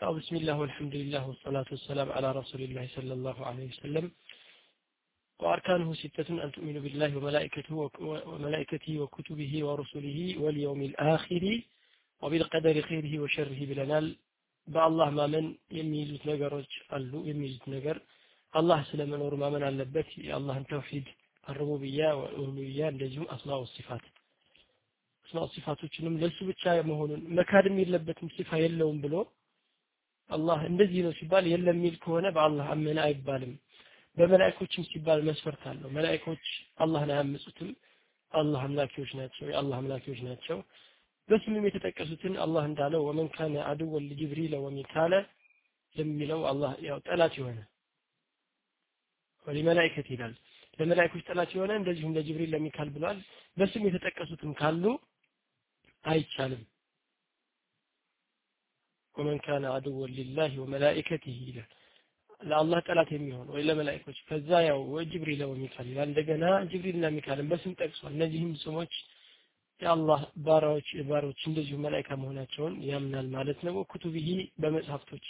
ያው ብስሚላህ ወልሐምዱሊላህ ወሰላቱ ወሰላም አላ ረሱሊላህ ሰለላሁ ዐለይሂ ወሰለም وأركانه ستة أن تؤمنوا بالله وملائكته وملائكته وكتبه ورسله واليوم الآخر وبالقدر خيره وشره ብለናል በአላህ ማመን የሚይዙት ነገሮች አሉ የሚይዙት ነገር አላህ ስለመኖሩ ማመን አለበት የአላህን ተውሂድ አሩቡብያ ወኡሉህያ እንደዚሁም አስማኡ ሲፋት አስማኡ ሲፋቶችንም ለሱ ብቻ መሆኑን መካድም የለበትም ሲፋ የለውም ብሎ አላህ እንደዚህ ነው ሲባል የለም የሚል ከሆነ በአላህ አመነ አይባልም። በመላእኮችም ሲባል መስፈርት አለው። መላእኮች አላህን አያምፁትም። አላህ አምላኪዎች ናቸው የአላህ አምላኪዎች ናቸው። በስምም የተጠቀሱትን አላህ እንዳለው ወመን ካነ አድወን ለጅብሪል ወሚካለ ለሚለው አላህ ያው ጠላት የሆነ ወሊመላይከት ይላል። ለመላእኮች ጠላት የሆነ እንደዚሁም ለጅብሪል ለሚካል ብሏል በስም የተጠቀሱትም ካሉ አይቻልም ወመን ካነ አድወን ሊላህ ወመላኢከቲህ ይላል ለአላህ ጠላት የሚሆን ወይ ለመላእኮች ከዛ ያው ወጅብሪል ወሚካል ይላል። እንደገና ጅብሪልና ሚካልን በስም ጠቅሷል። እነዚህም ስሞች የአላህ ባራዎች ባሮች እንደዚሁ መላእካ መሆናቸውን ያምናል ማለት ነው። ኩቱብሂ በመጽሐፍቶች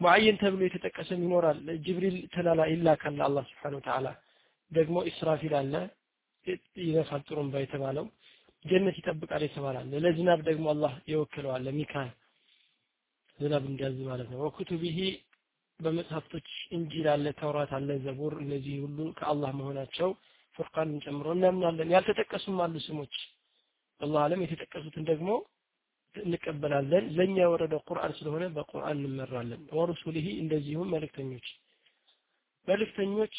ሙዓየን ተብሎ የተጠቀሰም ይኖራል። ጅብሪል ተላላ ይላካል አላህ ስብሓን ወተዓላ። ደግሞ ኢስራፊል አለ። ይነፋል ጥሩምባ የተባለው ጀነት ይጠብቃል የተባላል ለዝናብ ደግሞ አላህ የወክለዋል ሚካኤል ዝናብ እንዲያዝ ማለት ነው። ወኩቱቢሂ በመጽሐፍቶች እንጂል አለ ተውራት አለ ዘቡር እነዚህ ሁሉ ከአላህ መሆናቸው ፉርቃንን ጨምሮ እናምናለን። ያልተጠቀሱም አሉ ስሞች። አላህ አለም የተጠቀሱትን ደግሞ እንቀበላለን። ለኛ የወረደው ቁርአን ስለሆነ በቁርአን እንመራለን። ወሩሱሊሂ እንደዚሁም መልእክተኞች። መልእክተኞች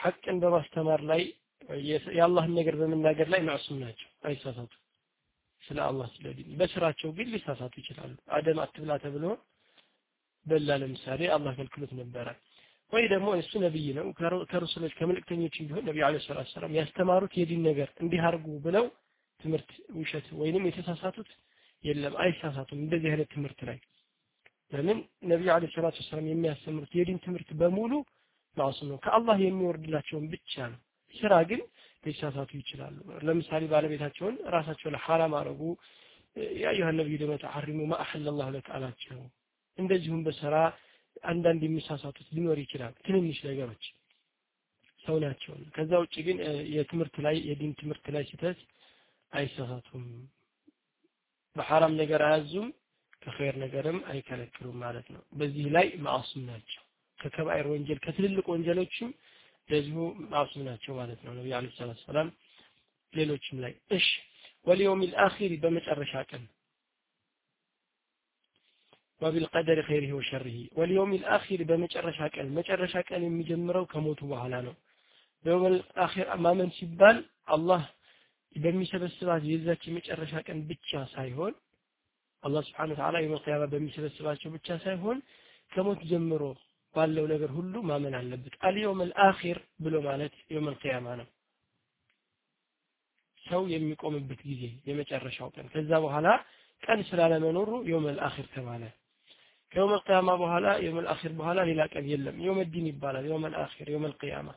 ሐቅን በማስተማር ላይ የአላህን ነገር በመናገር ላይ ማዕሱም ናቸው አይሳሳቱ ስለ አላህ ስለ ዲን በስራቸው ግን ሊሳሳቱ ይችላሉ። አደም አትብላ ተብሎ በላ ለምሳሌ አላህ ከልክሎት ነበረ። ወይ ደግሞ እሱ ነብይ ነው። ከሩሱሎች ከመልእክተኞች ቢሆን ነብዩ አለይሂ ሰላቱ ሰላም ያስተማሩት የዲን ነገር እንዲህ አርጉ ብለው ትምህርት ውሸት ወይንም የተሳሳቱት የለም አይሳሳቱም። እንደዚህ አይነት ትምህርት ላይ ለምን ነብዩ አለይሂ ሰላቱ ሰላም የሚያስተምሩት የዲን ትምህርት በሙሉ ማሱም ነው። ከአላህ የሚወርድላቸውን ብቻ ነው። ስራ ግን ሊሳሳቱ ይችላሉ። ለምሳሌ ባለቤታቸውን ራሳቸው ሐራም አረጉ። ያ አዩሃ ነብዩ ለማ ተሐሪሙ ማ አሐለላሁ ለክ አላቸው። እንደዚሁም በስራ አንዳንድ የሚሳሳቱት ሊኖር ይችላል። ትንንሽ ነገሮች ሰው ናቸው። ከዛ ውጭ ግን የትምህርት ላይ የዲን ትምህርት ላይ ሲተት አይሳሳቱም። በሐራም ነገር አያዙም ከኸይር ነገርም አይከለክሉም ማለት ነው። በዚህ ላይ ማዕሱም ናቸው። ከከባይር ወንጀል ከትልልቅ ወንጀሎችም እንደዚሁ ማዕሱም ናቸው ማለት ነው። ነቢ አለ ሰላት ሰላም ሌሎችም ላይ እሺ። ወልየውም ልአኺር በመጨረሻ ቀን ወቢልቀደር ኸይሪህ ወሸሪህ ወልየውም ልአኺር በመጨረሻ ቀን መጨረሻ ቀን የሚጀምረው ከሞቱ በኋላ ነው። በየውም ልአኺር ማመን ሲባል አላህ በሚሰበስባት የዛች የመጨረሻ ቀን ብቻ ሳይሆን አላህ ስብሓን ወተዓላ የውመል ቂያማ በሚሰበስባቸው ብቻ ሳይሆን ከሞት ጀምሮ ባለው ነገር ሁሉ ማመን አለበት። አልየውም አልአኺር ብሎ ማለት የውመል ቂያማ ነው። ሰው የሚቆምበት ጊዜ የመጨረሻው ቀን። ከዛ በኋላ ቀን ስላለመኖሩ የውመል አኺር ተባለ። ከየውመል ቂያማ በኋላ የውመል አኺር በኋላ ሌላ ቀን የለም። የውመ ዲን ይባላል። የውመል አኺር የውመል ቂያማ።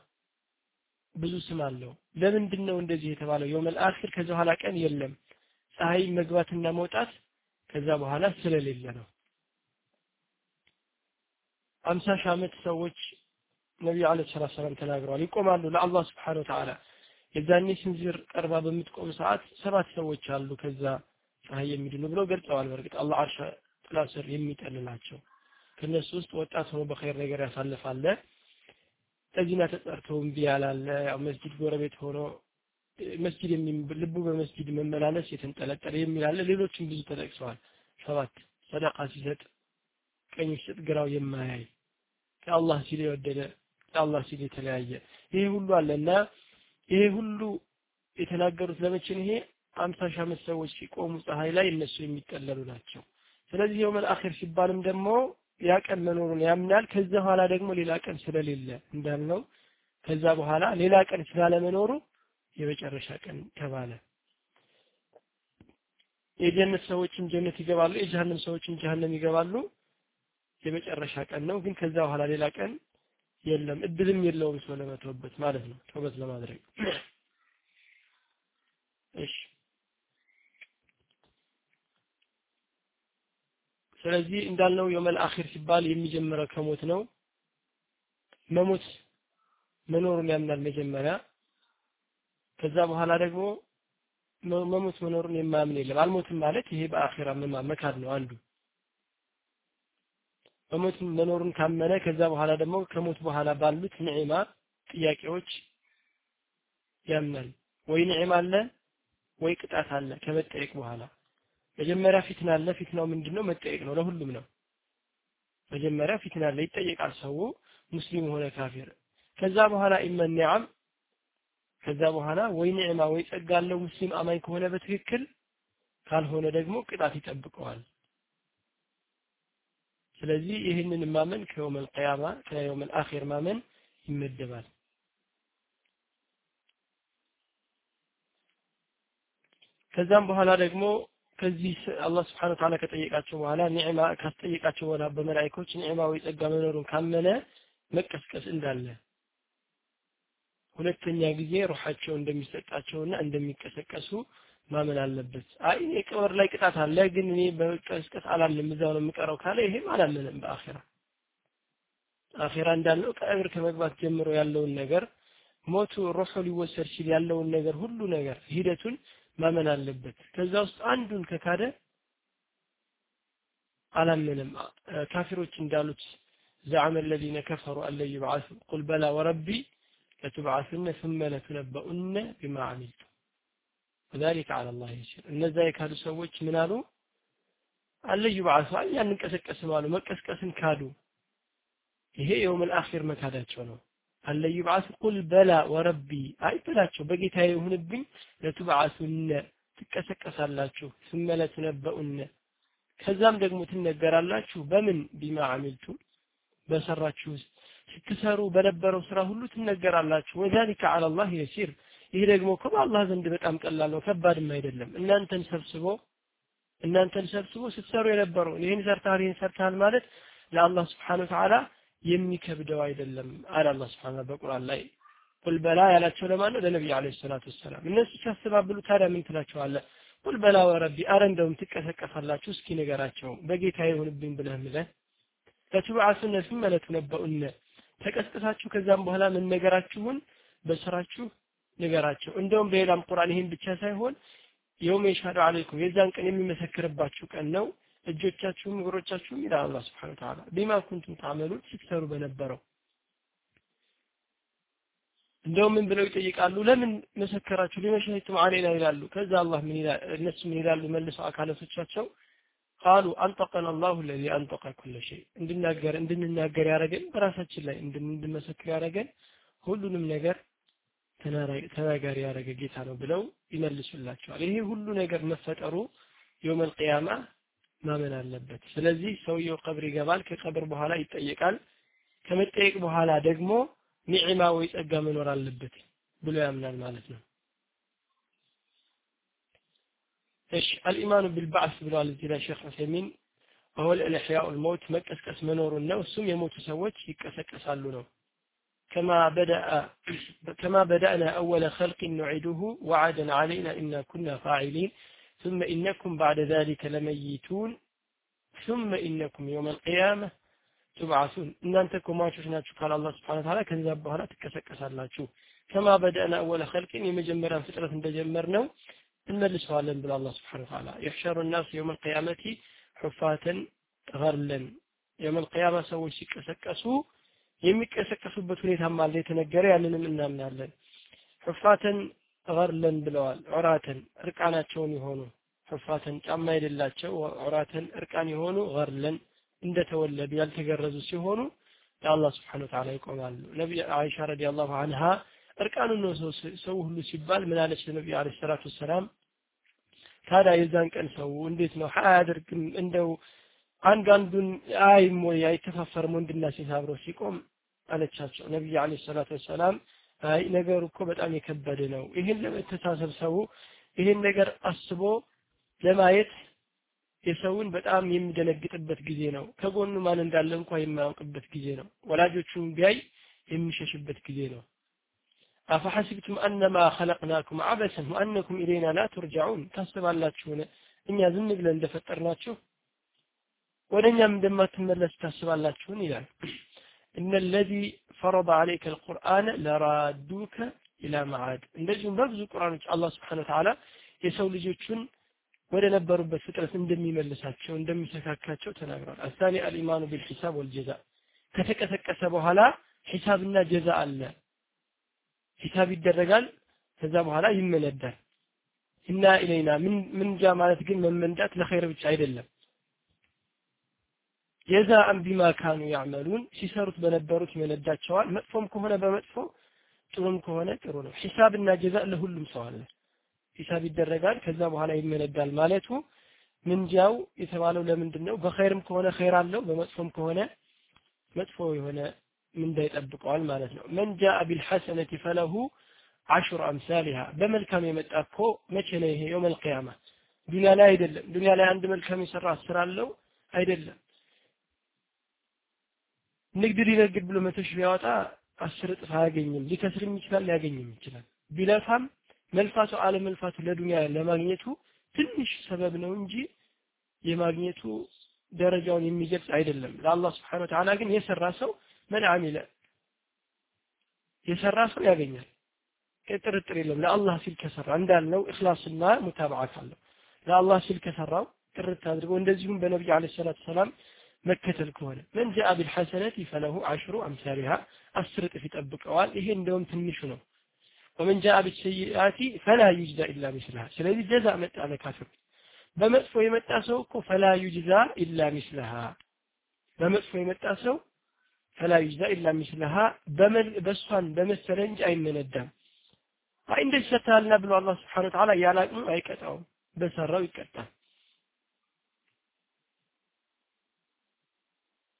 ብዙ ስም አለው። ለምንድን ነው እንደዚህ የተባለው? የውመል አኺር ከዛ በኋላ ቀን የለም። ፀሐይ መግባትና መውጣት ከዛ በኋላ ስለሌለ ነው አምሳ ሺህ ዓመት ሰዎች ነቢዩ አለ ሰላት ሰላም ተናግረዋል። ይቆማሉ ለአላህ ስብሓን ወተዓላ። የዛኔ ስንዝር ቀርባ በምትቆም ሰዓት ሰባት ሰዎች አሉ ከዛ ፀሐይ የሚድኑ ብለው ገልጸዋል። በእርግጥ አላህ አርሻ ጥላ ስር የሚጠልላቸው ከነሱ ውስጥ ወጣት ሆኖ በኸይር ነገር ያሳልፋለ ለዚና ተጠርቶ እምቢ ያው መስጂድ ጎረቤት ሆኖ መስጂድ ልቡ በመስጂድ መመላለስ የተንጠለጠለ የሚላለ ሌሎችም ብዙ ተጠቅሰዋል። ሰባት ሰደቃ ሲሰጥ ቀኝ ሲሰጥ ግራው የማያይ ከአላህ ሲል የወደደ ከአላህ ሲል የተለያየ ይሄ ሁሉ አለና ይሄ ሁሉ የተናገሩት ነው ይሄ አምሳ ሺህ ዓመት ሰዎች ሲቆሙ ፀሐይ ላይ እነሱ የሚጠለሉ ናቸው። ስለዚህ የውመል አኺር ሲባልም ደግሞ ያ ቀን መኖሩን ያምናል። ከዛ በኋላ ደግሞ ሌላ ቀን ስለሌለ እንዳልነው ከዛ በኋላ ሌላ ቀን ስላለመኖሩ የመጨረሻ ቀን ተባለ። የጀነት ሰዎችም ጀነት ይገባሉ የጀሃነም ሰዎችም ጀሃነም ይገባሉ የመጨረሻ ቀን ነው። ግን ከዛ በኋላ ሌላ ቀን የለም። እድልም የለውም ሰው ለመተውበት ማለት ነው። ተውበት ለማድረግ። እሺ። ስለዚህ እንዳልነው የመል አኺር ሲባል የሚጀምረው ከሞት ነው። መሞት መኖሩን ያምናል መጀመሪያ። ከዛ በኋላ ደግሞ መሞት መኖሩን የማያምን የለም። አልሞትም ማለት ይሄ በአኺራ መካድ ነው አንዱ መሞት መኖሩን ካመነ ከዛ በኋላ ደግሞ ከሞት በኋላ ባሉት ንዕማ ጥያቄዎች ያምናል። ወይ ንዕማ አለ ወይ ቅጣት አለ ከመጠየቅ በኋላ። መጀመሪያ ፊትና አለ። ፊትናው ምንድነው? መጠየቅ ነው። ለሁሉም ነው። መጀመሪያ ፊትና አለ። ይጠየቃል ሰው ሙስሊም ሆነ ካፊር። ከዛ በኋላ ኢመን ኒዓም ከዛ በኋላ ወይ ኒዕማ ወይ ጸጋ አለው ሙስሊም አማኝ ከሆነ በትክክል ካልሆነ ደግሞ ቅጣት ይጠብቀዋል ስለዚህ ይህንን ማመን ከየውመል ቅያማ ከየውመል አኺር ማመን ይመደባል። ከዛም በኋላ ደግሞ ከዚህ አላህ ስብሐነ ወተዓላ ከጠየቃቸው በኋላ ኒዕማ ካስጠየቃቸው በኋላ በመላእክቶች ኒዕማ ወይ ጸጋ መኖሩን ካመነ መቀስቀስ እንዳለ። ሁለተኛ ጊዜ ሩሓቸው እንደሚሰጣቸውና እንደሚቀሰቀሱ ማመን አለበት። አይ እኔ ቀብር ላይ ቅጣት አለ፣ ግን እኔ በቀስቀስ አላለም እዛው ነው የምቀረው ካለ ይሄም አላመንም በአኺራ አኺራ እንዳለው ቀብር ከመግባት ጀምሮ ያለውን ነገር ሞቱ ሩሑ ሊወሰድ ሲል ያለውን ነገር ሁሉ ነገር ሂደቱን ማመን አለበት። ከዛ ውስጥ አንዱን ከካደ አላመንም። ካፊሮች እንዳሉት ዘዐመ الذين كفروا أن لن يبعثوا قل بلى وربي لتبعثن ثم لتنبؤن بما عملتم ወዛሊከ አላላህ ይችል እነዛ የካዱ ሰዎች ምን አሉ? አለዩ ባዓሱ አንንቀሰቀስም አሉ መቀስቀስን ካዱ። ይሄ የውመል አኺር መካዳቸው ነው። አለዩ ባዓሱ ቁል በላ ወረቢ አይ በላቸው በጌታዬ ይሁንብኝ ለቱባዓሱነ ትቀሰቀሳላችሁ ስመለ ትነበኡነ ከዛም ደግሞ ትነገራላችሁ በምን ቢማ አሚልቱ በሰራችሁ ስትሰሩ በነበረው ስራ ሁሉ ትነገራላችሁ። ወዛሊከ አላላህ የሲር ይህ ደግሞ እኮ በአላህ ዘንድ በጣም ቀላል ነው ከባድም አይደለም። እናንተን ሰብስቦ እናንተን ሰብስቦ ስትሰሩ የነበረው ይህን ሰርተሃል ይህን ሰርተሃል ማለት ለአላህ ስብሓን ወተዓላ የሚከብደው አይደለም አለ አላህ ስብሓን በቁርአን ላይ። ቁል በላ ያላቸው ለማን ነው? ለነቢዩ አለ ሰላቱ ወሰላም። እነሱ ሲያስተባብሉ ታዲያ ምን ትላቸዋለህ ቁል በላ ወረቢ አረ እንደውም ትቀሰቀሳላችሁ እስኪ ንገራቸው በጌታ ይሁንብኝ ብለህ ምለህ ለቱብዓሱነ ثم ለቱነበኡነ ተቀስቅሳችሁ ከዛም በኋላ መነገራችሁን በስራችሁ ንገራቸው። እንደውም በሌላም ቁርአን ይህን ብቻ ሳይሆን የውም የሻዱ አለይኩም የዛን ቀን የሚመሰክርባችሁ ቀን ነው። እጆቻችሁም እግሮቻችሁም ይላል አላህ ስብሐነ ወተዓላ ቢማ ኩንቱም ታመሉን ስትሰሩ በነበረው። እንደውም ምን ብለው ይጠይቃሉ? ለምን መሰከራችሁ? ሊመሸሂቱም አለይና ይላሉ። ከዛ አላህ ምን ይላል? እነሱ ምን ይላሉ? መልሰው አካላቶቻቸው ቃሉ አንጠቀን አላሁ ለዚ አንጠቀ ኩለ ሸይ እንድናገር እንድንናገር ያደረገን በራሳችን ላይ እንድንመሰክር ያደረገን ሁሉንም ነገር ተናጋሪ ያደረገ ጌታ ነው ብለው ይመልሱላቸዋል። ይሄ ሁሉ ነገር መፈጠሩ የውመል ቅያማ ማመን አለበት። ስለዚህ ሰውየው ቀብር ይገባል። ከቀብር በኋላ ይጠየቃል። ከመጠየቅ በኋላ ደግሞ ኒዕማ ወይ ጸጋ መኖር አለበት ብሎ ያምናል ማለት ነው። እሺ አልኢማኑ ቢልባዕስ ብለዋል እዚህ ላይ ሼክ ዑሰይሚን። ወሁወ ልኢሕያኡ ልመውት መቀስቀስ መኖሩን ነው። እሱም የሞቱ ሰዎች ይቀሰቀሳሉ ነው كما بدأ كما بدأنا أول خلق نعيده وعدا علينا إنا كنا فاعلين ثم إنكم بعد ذلك لميتون ثم إنكم يوم القيامة تبعثون إن أنتكم ما شفنا قال الله سبحانه وتعالى كذب بهلا تكسكس الله كما بدأنا أول خلق يمجمرا فترة تجمرنا እንመልሰዋለን ብሎ አላህ ስብሓን ተዓላ የሕሸሩ ናስ የውም ልቅያመቲ ሑፋተን ገርለን የውም ልቅያማ ሰዎች ሲቀሰቀሱ የሚቀሰቀሱበት ሁኔታም አለ የተነገረ ያንንም እናምናለን። ሑፋተን ገርለን ብለዋል። ዑራተን እርቃናቸውን የሆኑ ሑፋተን ጫማ የሌላቸው ዑራተን እርቃን የሆኑ ገርለን እንደተወለዱ ያልተገረዙ ሲሆኑ ለአላህ ስብሓን ተዓላ ይቆማሉ። ነቢ አይሻ ረዲ አላሁ አንሃ እርቃኑን ነው ሰው ሁሉ ሲባል ምን አለች ለነብዩ አለይሂ ሰላቱ ሰላም ታዲያ የዛን ቀን ሰው እንዴት ነው አያደርግም እንደው አንዱ አንዱን አይም ወይ? አይተፋፈርም ወንድና ሴት አብረው ሲቆም አለቻቸው። ነብዩ አለይሂ ሰላቱ ወሰላም አይ ነገሩ እኮ በጣም የከበደ ነው። ይህን ለመተሳሰብ ሰው ይህን ነገር አስቦ ለማየት የሰውን በጣም የሚደነግጥበት ጊዜ ነው። ከጎኑ ማን እንዳለ እንኳ የማያውቅበት ጊዜ ነው። ወላጆቹን ቢያይ የሚሸሽበት ጊዜ ነው። አፈሐሲብቱም አነማ ኸለቅናኩም አበሰን ወአነኩም ኢለይና ላ ቱርጃዑን ታስባላችሁን? እኛ ዝም ብለን እንደፈጠርናችሁ ወደ እኛም እንደማትመለስ ታስባላችሁን? ይላል እነ ለዚ ፈረض አለይከ ልቁርአን ለራዱከ ኢላ መዓድ እንደዚሁም በብዙ ቁርአኖች አላህ ስብሓን ተዓላ የሰው ልጆቹን ወደ ነበሩበት ፍጥረት እንደሚመልሳቸው እንደሚሰካካቸው ተናግሯል። አሳኒ አልኢማኑ ቢልሒሳብ ወልጀዛ። ከተቀሰቀሰ በኋላ ሒሳብና ጀዛ አለ። ሂሳብ ይደረጋል ከዛ በኋላ ይመነዳል እና ኢለይና ምንጃ ማለት ግን መመንዳት ለኸይር ብቻ አይደለም ጀዛአን ቢማ ካኑ ያዕመሉን ሲሰሩት በነበሩት ይመነዳቸዋል። መጥፎም ከሆነ በመጥፎ ጥሩም ከሆነ ጥሩ ነው። ሂሳብና ጀዛ ለሁሉም ሰው አለ። ሂሳብ ይደረጋል ከዛ በኋላ ይመነዳል ማለቱ ምንጃው የተባለው ለምንድን ነው በኸይርም ከሆነ ኸይር አለው በመጥፎም ከሆነ መጥፎ የሆነ ምንዳ ይጠብቀዋል ማለት ነው። መን ጃአ ቢልሐሰነቲ ፈለሁ አሽሩ አምሳሊሃ በመልካም የመጣ እኮ መቼ ነው ይሄ? የውም አልቅያማ ዱንያ ላይ አይደለም። ዱንያ ላይ አንድ መልካም የሰራ አስር አለው? አይደለም ንግድ ሊነግድ ብሎ መቶ ሺህ ቢያወጣ አስር እጥፍ አያገኝም። ሊከስርም ይችላል ሊያገኝም ይችላል። ቢለፋም መልፋቱ አለመልፋቱ ለዱንያ ለማግኘቱ ትንሽ ሰበብ ነው እንጂ የማግኘቱ ደረጃውን የሚገልጽ አይደለም። ለአላህ ስብሓን ወተዓላ ግን የሰራ ሰው መን አሚለ የሰራ ሰው ያገኛል። ጥርጥር የለም ለአላህ ሲል ከሰራ እንዳልነው እክላስና ሙታበዓ ካለው ለአላህ ሲል ከሰራው ጥርት አድርጎ እንደዚሁም በነቢዩ አለ ሰላት ሰላም መከተል ከሆነ መን ጃአ ቢልሐሰነት ፈለሁ አሽሩ አምሳሊሃ አስር እጥፍ ይጠብቀዋል። ይሄ እንደውም ትንሹ ነው። ወመን ጃአ ቢሰይአቲ ፈላ ዩጅዛ ኢላ ሚስልሃ ስለዚህ ጀዛ መጣ ለካፍር። በመጥፎ የመጣ ሰው እኮ ፈላ ዩጅዛ ኢላ ሚስልሃ በመጥፎ የመጣ ሰው ፈላ ዩጅዛ ኢላ ሚስልሃ በእሷን በመሰለ እንጂ አይመነዳም። አይ እንደዚህ ሰርተሃልና ብሎ አላህ ስብሓን ወተዓላ ያላቅሙ አይቀጣውም በሰራው ይቀጣል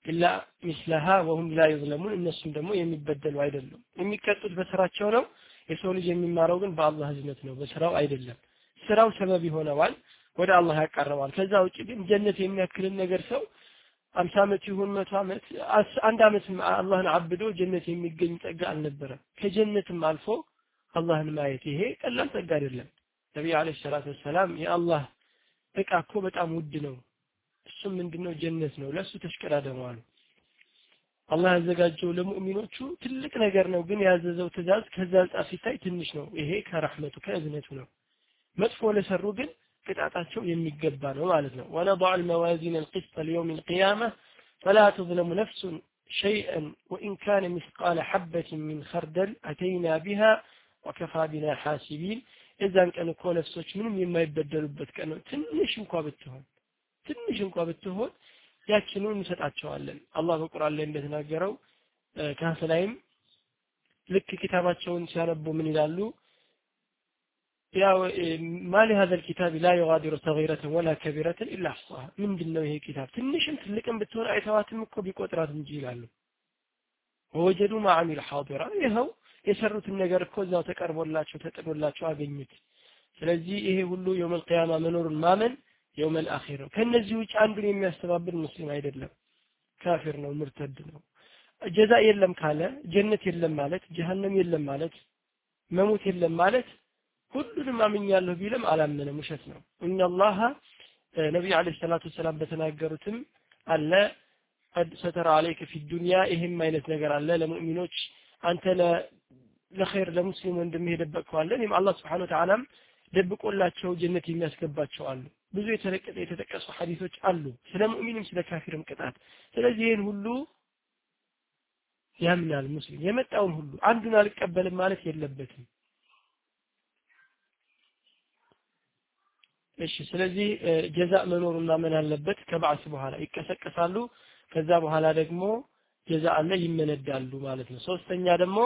ኢላ ሚስለሃ ወሁም ላ ዩዝለሙን እነሱም ደግሞ የሚበደሉ አይደሉም። የሚቀጡት በስራቸው ነው። የሰው ልጅ የሚማረው ግን በአላህ ህዝነት ነው በስራው አይደለም። ስራው ሰበብ ይሆነዋል ወደ አላህ ያቀርበዋል። ከዛ ውጭ ግን ጀነት የሚያክልን ነገር ሰው አምሳ ዓመት ይሁን መቶ ዓመት አንድ ዓመት አላህን አብዶ ጀነት የሚገኝ ጸጋ አልነበረም። ከጀነትም አልፎ አላህን ማየት ይሄ ቀላል ጸጋ አይደለም። ነቢዩ አለ ሰላት ወሰላም የአላህ እቃ እኮ በጣም ውድ ነው እሱም ምንድነው ጀነት ነው ለሱ ተሽቀዳደመው አሉ አላህ ያዘጋጀው ለሙእሚኖቹ ትልቅ ነገር ነው ግን ያዘዘው ትእዛዝ ከዛ አንጻር ሲታይ ትንሽ ነው ይሄ ከረህመቱ ከእዝነቱ ነው መጥፎ ለሰሩ ግን ቅጣታቸው የሚገባ ነው ማለት ነው ወነضع الموازين القسط ليوم القيامة فلا تظلم نفس شيئا وإن كان مثقال حبة من خردل أتينا بها وكفى بنا حاسبين إذا كان كل نفسك منهم يما يبدلوا بتكنو تنش مقابلتهم ትንሽ እንኳ ብትሆን ያችኑ እንሰጣቸዋለን። አላህ በቁርአን ላይ እንደተናገረው ካፍ ላይም ልክ ኪታባቸውን ሲያነቡ ምን ይላሉ? ያው ማሊ ሀዘል ኪታብ ላ ዩጋዲሩ ሰጊረትን ወላ ከቢረትን ኢላ አሕሳሃ። ምንድን ነው ይሄ ኪታብ ትንሽም ትልቅም ብትሆን አይተዋትም እኮ ቢቆጥራት እንጂ ይላሉ። ወወጀዱ ማዓሚሉ ሐዲራ ይኸው የሰሩትን ነገር እኮ እዛው ተቀርቦላቸው ተጥዶላቸው አገኙት። ስለዚህ ይሄ ሁሉ የውመል ቂያማ መኖሩን ማመን የውመል አኺር ነው። ከነዚህ ውጭ አንዱን የሚያስተባብል ሙስሊም አይደለም። ካፊር ነው ሙርተድ ነው። ጀዛ የለም ካለ ጀነት የለም ማለት ጀሃነም የለም ማለት መሞት የለም ማለት ሁሉንም አምኛለሁ ቢልም አላመነም ውሸት ነው። እነላህ ነቢዩ አለ ሰላቱ ወሰላም በተናገሩትም አለ ቀድ ሰተረ አለይከ ፊ ዱንያ ይህም አይነት ነገር አለ። ለሙእሚኖች አንተ ለኸይር ለሙስሊም ወንድም የደበቅከዋለ እኔም አላህ ስብሓን ወተዓላም ደብቆላቸው ጀነት የሚያስገባቸው አሉ ብዙ የተለቀጠ የተጠቀሱ ሐዲሶች አሉ። ስለ ሙእሚንም ስለ ካፊርም ቅጣት። ስለዚህ ይህን ሁሉ ያምናል ሙስሊም። የመጣውን ሁሉ አንዱን አልቀበልም ማለት የለበትም። እሺ ስለዚህ ጀዛ መኖሩን ማመን አለበት። ከባዕስ በኋላ ይቀሰቀሳሉ። ከዛ በኋላ ደግሞ ጀዛ አለ ይመነዳሉ ማለት ነው። ሶስተኛ ደግሞ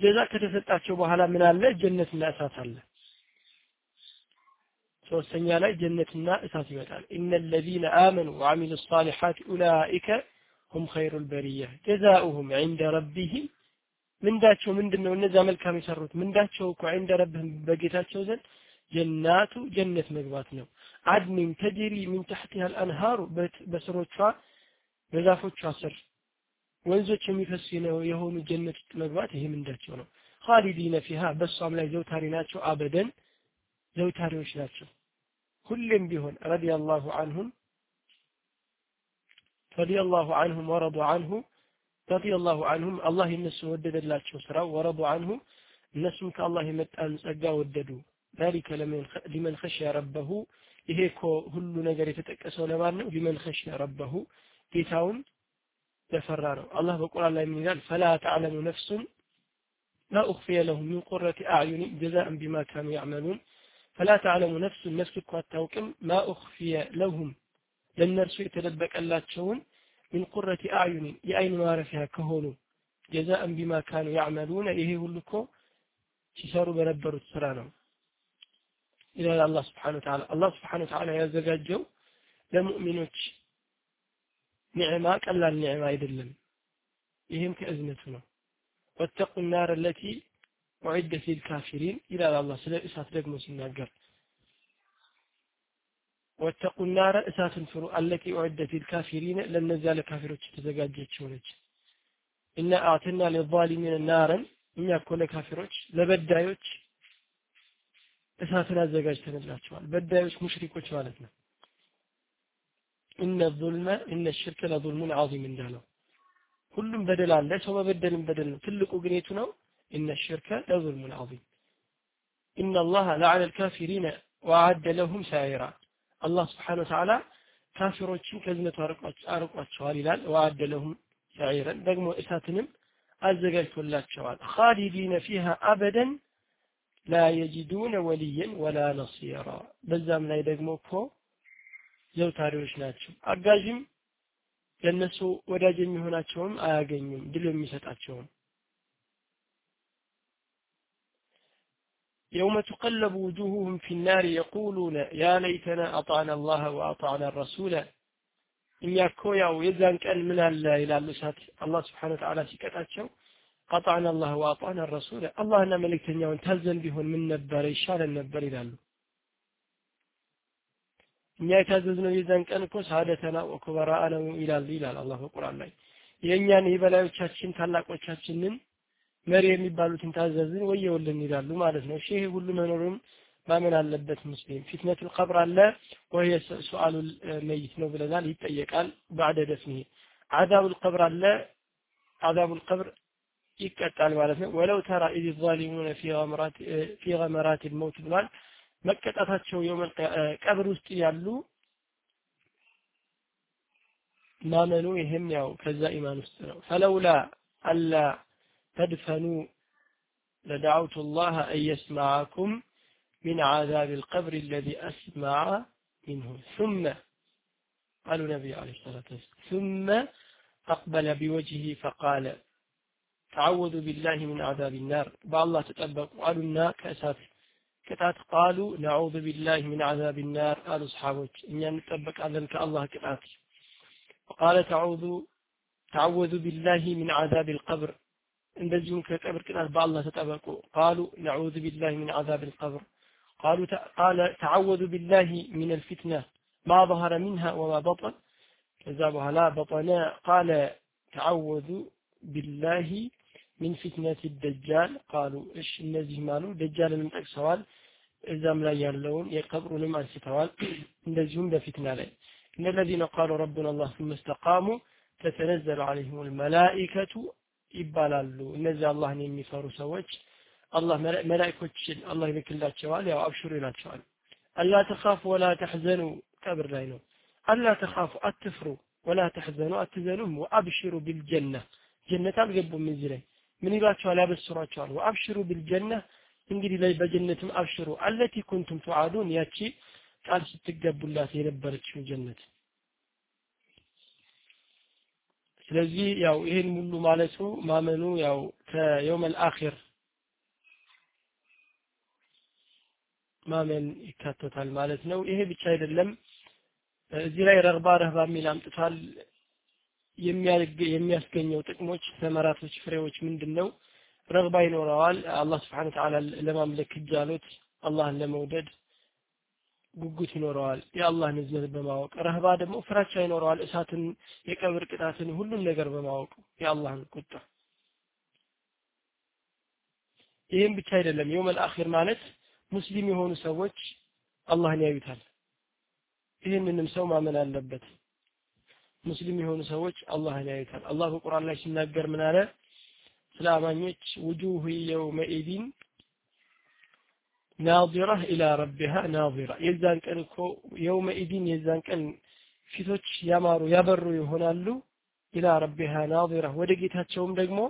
ጀዛ ከተሰጣቸው በኋላ ምን አለ? ጀነትና እሳት አለ ሶስተኛ ላይ ጀነትና እሳት ይመጣል ኢነ الذين آمنوا وعملوا الصالحات أولئك هم خير البرية جزاؤهم عند ربهم ምንዳቸው ምንድነው እነዛ መልካም የሰሩት ምንዳቸው እኮ عند ربهم በጌታቸው ዘንድ ጀናቱ ጀነት መግባት ነው አድሚን ተጅሪ ሚን ተሕቲሃ الأنهار በስሮቿ በዛፎቿ ስር ወንዞች የሚፈሱ የሆኑ ጀነት ውስጥ መግባት ይሄ ምንዳቸው ነው ኻሊዲነ ፊሃ በሷም ላይ ዘውታሪ ናቸው አበደን ዘውታሪዎች ናቸው ሁሌም ቢሆን ረዲየላሁ አንሁም ረዲየላሁ አንሁም ወረዱ አንሁ ረዲየላሁ አንሁም አላህ የነሱ ወደደላቸው ስራው ወረዱ አንሁ እነሱም ከአላህ የመጣን ጸጋ ወደዱ ذلك لمن خشي ربه ይሄ እኮ ሁሉ ነገር የተጠቀሰው ለማን ነው ሊመን خشي ربه ጌታውን ለፈራ ነው አላህ በቁርአን ላይ ምን ይላል ፈላ ተዕለሙ ነፍሱን ማ ኡኽፊየ ለሁም ሚን ቁረቲ አዕዩን ጀዛእን ቢማ ካኑ ያዕመሉን ፈላ ተዕለሙ ነፍሱን ነፍስ እኮ አታውቅም ማ ኡኽፊየ ለሁም ለእነርሱ የተደበቀላቸውን ሚን ቁረቲ አዕዩን የአይን ማረፊያ ከሆኑ ጀዛእን ቢማ ካኑ ያዕመሉን ይሄ ሁሉ እኮ ሲሰሩ በነበሩት ስራ ነው ይላል አላህ ስብሓን ወተዓላ አላህ ስብሓን ወተዓላ ያዘጋጀው ለሙእሚኖች ኒዕማ ቀላል ኒዕማ አይደለም ይህም ከእዝነቱ ነው ወተቁ ናር ለቲ ኡዒደት ሊልካፊሪን ይላል አላህ። ስለ እሳት ደግሞ ሲናገር ወተቁ ናረ እሳትን ፍሩ አለቲ ኡዒደት ሊልካፊሪን ለእነዚያ ለካፊሮች የተዘጋጀች ሆነች። እና አዕትና ሊዛሊሚን ናረን እኛ እኮ ለካፊሮች ለበዳዮች እሳትን አዘጋጅተንላቸዋል። በዳዮች ሙሽሪኮች ማለት ነው። እነ ዙልመ እነ ሽርክ ለዙልሙን ዓዚም እንዳለው። ሁሉም በደል አለ ሰው መበደልም በደል ነው። ትልቁ ግን የቱ ነው እነ ሽርከ ለዙልሙን ዓዚም إن الله لعن الكافرين وأعد لهم سائرا الله سبحانه وتعالى ካፊሮችን ከዝነቱ አርቋቸዋል ይላል ወአደ ለሁም ሰዒረን ደግሞ እሳትንም አዘጋጅቶላቸዋል ኻሊዲነ ፊሃ አበደን ላ የጂዱነ ወልየን ወላ ነሲራ በዛም ላይ ደግሞ እኮ ዘውታሪዎች ናቸው አጋዥም ለእነሱ ወዳጅ የሚሆናቸውም አያገኙም ድል የሚሰጣቸውም يوم تقلب وجوههم في النار يقولون يا ليتنا أطعنا الله وأطعنا الرسول እኛ እኮ ያው የዛን ቀን ምን አለ ይላሉ እሳት አላህ ስብሓን ወተዓላ ሲቀጣቸው ቀጣዕና አላህ ወአጣዕና ረሱለ አላህና መልእክተኛውን ታዘን ቢሆን ምን ነበረ ይሻለን ነበር ይላሉ እኛ የታዘዝነው የዛን ቀን እኮ ሳደተና ወኩበራአ ነው ይላል ይላል አላህ በቁርአን ላይ የእኛን የበላዮቻችን ታላቆቻችንን መሪ የሚባሉትን ታዘዝን ወየውልን ይላሉ ማለት ነው። እሺ ሁሉ መኖሩን ማመን አለበት ሙስሊም። فتنة القبر አለ ወይ سؤال الميت ነው ብለናል። ይጠየቃል بعد دفنه። عذاب القبر አለ عذاب القبر ይቀጣል ማለት ነው። ولو ترى إذ الظالمون في غمرات الموت ብሏል። መቀጣታቸው يوم القبر ውስጥ ያሉ ማመኑ ይህም ያው ከዛ ኢማን ውስጥ ነው። ፈለውላ አላ تدفنوا لدعوت الله أن يسمعكم من عذاب القبر الذي أسمع منه. ثم قال النبي عليه الصلاة والسلام ثم أقبل بوجهه فقال تعوذ بالله من عذاب النار. بالله تتبق قالوا النار كأسات كتات قالوا نعوذ بالله من عذاب النار. قالوا أصحابك إن يعني نتبق عذابك الله كتات. وقال تعوذ تعوذ بالله من عذاب القبر. እንደዚሁም ከቀብር ቅጣት በአላህ ተጠበቁ ቃሉ ነዑዙ ቢላህ ሚን ዓዛብ القبر قالوا قال تعوذوا بالله من الفتنة ما ظهر منها وما بطن كذا بهلا بطن قال تعوذوا بالله من فتنة الدجال قالوا ايش እነዚህ ማሉ ደጃልንም ጠቅሰዋል እዛም ላይ ያለውን የቀብሩንም አንስተዋል እንደዚሁም በፊትና ላይ እነ الذين قالوا ربنا الله ثم استقاموا تتنزل عليهم الملائكة ይባላሉ። እነዚህ አላህን የሚፈሩ ሰዎች አላህ መላእኮችን አላህ ይልክላቸዋል ያው አብሽሩ ይላቸዋል። አላ ተኻፉ ወላ ተሕዘኑ ቀብር ላይ ነው። አላ ተኻፉ አትፍሩ ወላ ተሕዘኑ አትዘኑም ወአብሽሩ ቢልጀና። ጀነት አልገቡም እዚህ ላይ። ምን ይሏቸዋል? ያበስሯቸዋል። ወአብሽሩ ቢልጀና እንግዲህ ላይ በጀነትም አብሽሩ። አለቲ ኩንቱም ቱዓዱን ያቺ ቃል ስትገቡላት የነበረችው ጀነት ስለዚህ ያው ይህን ሙሉ ማለቱ ማመኑ ያው ከየውመል አኺር ማመን ይካተታል ማለት ነው። ይሄ ብቻ አይደለም። እዚህ ላይ ረግባ ረህባ የሚል አምጥቷል። የሚያስገኘው ጥቅሞች ተመራቶች ፍሬዎች ምንድን ነው ረግባ ይኖረዋል። አላህ ስብሓን ተዓላ ለማምለክ እጃሎት አላህን ለመውደድ ጉጉት ይኖረዋል የአላህን እዝነት በማወቅ ረህባ ደግሞ ፍራቻ ይኖረዋል እሳትን የቀብር ቅጣትን ሁሉም ነገር በማወቅ የአላህን ቁጣ። ይህም ብቻ አይደለም። የውመል አኺር ማለት ሙስሊም የሆኑ ሰዎች አላህን ያዩታል። ይህንንም ሰው ማመን አለበት። ሙስሊም የሆኑ ሰዎች አላህን ያዩታል። አላህ በቁርአን ላይ ሲናገር ምን አለ? ስለ አማኞች ውጁህ የውመኢዲን ناظرة إلى ربها ناظرة. يزان كان يوم إدين يزان كان في توش يمارو يبرو يهنا له إلى ربها ناظرة ودقيت هاتشوم دقمو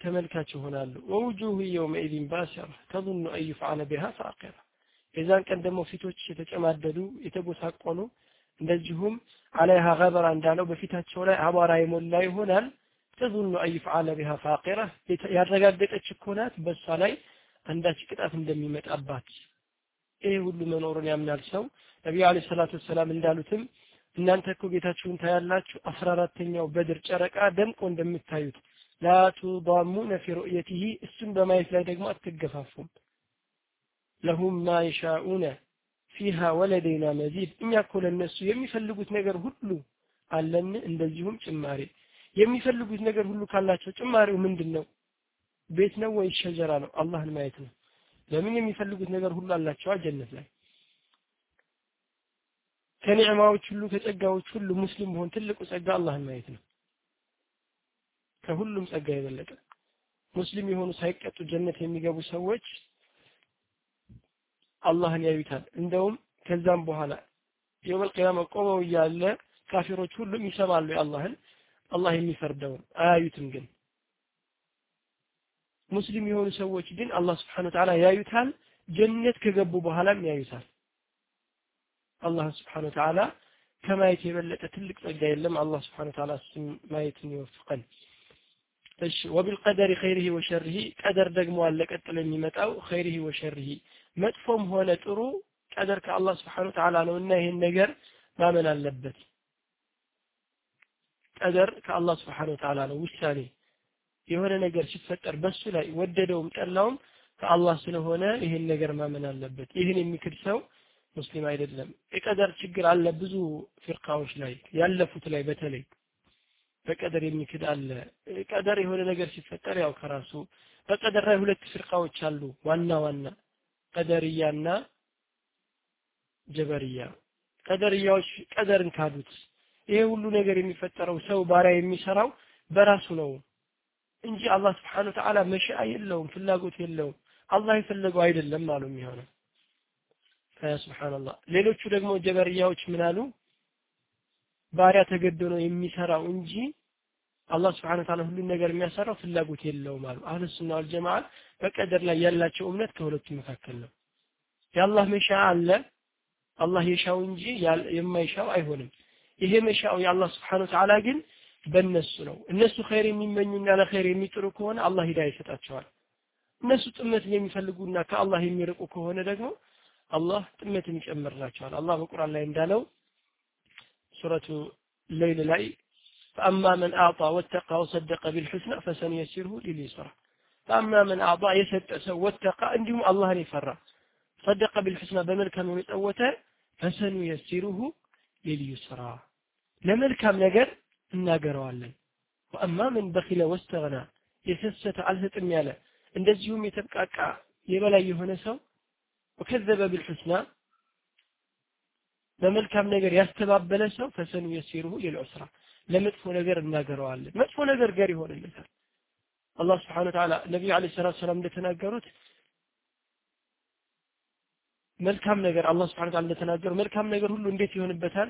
تملك هنا له ووجوه يوم إدين باشر تظن أن يفعل بها فاقرة إذا كان دمو في توش يتجمع الددو يتبو ساقونو نجهم عليها غبر عندانو بفيت هاتشو لا عبارة يمون هنا تظن أن يفعل بها فاقرة يتجمع الددو يتجمع አንዳች ቅጣት እንደሚመጣባት ይሄ ሁሉ መኖሩን ያምናል ሰው። ነቢዩ አለ ሰላቱ ወሰላም እንዳሉትም እናንተ እኮ ጌታችሁን ታያላችሁ። አስራ አራተኛው በድር ጨረቃ ደምቆ እንደምታዩት ላ ቱዳሙነ ፊ ሩእየቲሂ እሱን በማየት ላይ ደግሞ አትገፋፉም። ለሁም ማ የሻኡነ ፊሃ ወለደይና መዚድ። እኛ እኮ ለእነሱ የሚፈልጉት ነገር ሁሉ አለን እንደዚሁም ጭማሬ። የሚፈልጉት ነገር ሁሉ ካላቸው ጭማሬው ምንድን ነው ቤት ነው ወይ ሸጀራ ነው? አላህን ማየት ነው። ለምን የሚፈልጉት ነገር ሁሉ አላቸው? ጀነት ላይ። ከኒዕማዎች ሁሉ ከጸጋዎች ሁሉ ሙስሊም መሆን ትልቁ ጸጋ አላህን ማየት ነው። ከሁሉም ጸጋ የበለጠ። ሙስሊም የሆኑ ሳይቀጡ ጀነት የሚገቡ ሰዎች አላህን ያዩታል። እንደውም ከዛም በኋላ የውመል ቂያማ ቆመው እያለ ካፊሮች ሁሉም ይሰማሉ የአላህን። አላህ የሚፈርደውን አያዩትም ግን ሙስሊም የሆኑ ሰዎች ግን አላህ ስብሓን ወተዓላ ያዩታል። ጀነት ከገቡ በኋላም ያዩታል። አላህ ስብሓን ወተዓላ ከማየት የበለጠ ትልቅ ጸጋ የለም። አላህ ስብሓን ወተዓላ እሱን ማየትን ይወፍቀን እሺ ወቢልቀደሪ ኸይሪሂ ወሸሪሂ ቀደር ደግሞ አለ ቀጥሎ የሚመጣው ኸይሪሂ ወሸሪሂ። መጥፎም ሆነ ጥሩ ቀደር ከአላህ ስብሓን ወተዓላ ነው እና ይህን ነገር ማመን አለበት። ቀደር ከአላህ ስብሓን ወተዓላ ነው ውሳኔ የሆነ ነገር ሲፈጠር በሱ ላይ ወደደውም ጠላውም ከአላህ ስለሆነ ይህን ነገር ማመን አለበት። ይህን የሚክድ ሰው ሙስሊም አይደለም። የቀደር ችግር አለ ብዙ ፊርቃዎች ላይ ያለፉት ላይ በተለይ በቀደር የሚክድ አለ። ቀደር የሆነ ነገር ሲፈጠር ያው ከራሱ በቀደር ላይ ሁለት ፊርቃዎች አሉ። ዋና ዋና ቀደርያና ጀበርያ። ቀደርያዎች ቀደርን ካዱት። ይሄ ሁሉ ነገር የሚፈጠረው ሰው ባሪያ የሚሰራው በራሱ ነው እንጂ አላህ ስብሓን ወተዓላ መሻአ የለውም ፍላጎት የለውም። አላህ የፈለገው አይደለም አሉ የሚሆነው። ስብሓንላህ ሌሎቹ ደግሞ ጀበርያዎች ምን አሉ? ባሪያ ተገዶ ነው የሚሰራው እንጂ አላህ ስብሓን ወተዓላ ሁሉን ነገር የሚያሰራው ፍላጎት የለውም አሉ። አህሉ ሱና ወልጀማዓ በቀደር ላይ ያላቸው እምነት ከሁለቱ መካከል ነው። የአላህ መሻ አለ አላህ የሻው እንጂ የማይሻው አይሆንም። ይሄ መሻው የአላህ ስብሓን ወተዓላ ግን በእነሱ ነው። እነሱ ኸይር የሚመኙና ለኸይር የሚጥሩ ከሆነ አላህ ሂዳያ ይሰጣቸዋል። እነሱ ጥመትን የሚፈልጉና ከአላህ የሚርቁ ከሆነ ደግሞ አላህ ጥመትን ይጨምርላቸዋል። አላህ በቁርአን ላይ እንዳለው ሱረቱ ሌይል ላይ ፈአማ መን አዕጣ ወተቃ ወሰደቀ ቢልሑስና ፈሰንየሲርሁ ሊልዩስራ ፈአማ መን አዕጣ የሰጠ ሰው ወተቃ እንዲሁም አላህን የፈራ ሰደቀ ቢልሑስና በመልካም የመጸወተ ፈሰንየሲሩሁ ሊልዩስራ ለመልካም ነገር እናገረዋለን። ወአማ ምን በኺለ ወስተግና የሰሰተ አልሰጥም ያለ እንደዚሁም የተብቃቃ የበላይ የሆነ ሰው ወከዘበ ቢልሑስና በመልካም ነገር ያስተባበለ ሰው ፈሰኑ የሲሩሁ ሊልዑስራ ለመጥፎ ነገር እናገረዋለን። መጥፎ ነገር ገር ይሆንለታል። አላህ ስብሓን ወተዓላ ነቢዩ ለ ሰላት ሰላም እንደተናገሩት መልካም ነገር አላህ ስብሓን ወተዓላ እንደተናገሩ መልካም ነገር ሁሉ እንዴት ይሆንበታል?